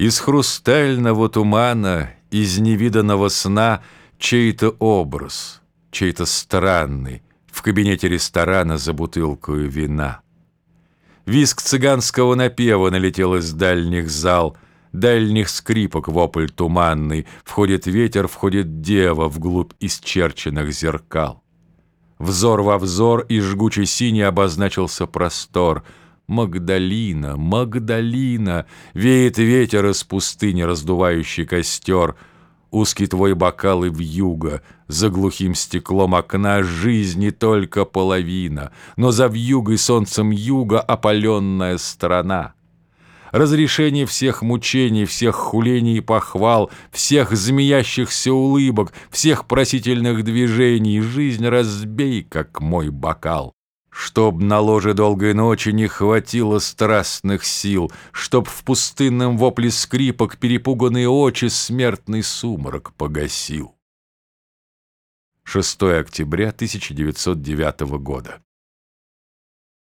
Из хрустального тумана, из невиданного сна Чей-то образ, чей-то странный В кабинете ресторана за бутылкою вина. Виск цыганского напева налетел из дальних зал, Дальних скрипок вопль туманный, Входит ветер, входит дева Вглубь исчерченных зеркал. Взор во взор и жгучий синий обозначился простор. Магдалина, Магдалина, Веет ветер из пустыни, раздувающий костер. Узкий твой бокал и вьюга, За глухим стеклом окна Жизни только половина, Но за вьюгой солнцем юга Опаленная страна разрешение всех мучений, всех хулений и похвал, всех змеящихся улыбок, всех просительных движений, жизнь разбей, как мой бокал. Чтоб на ложе долгой ночи не хватило страстных сил, Чтоб в пустынном вопле скрипок перепуганные очи смертный сумрак погасил. 6 октября 1909 года.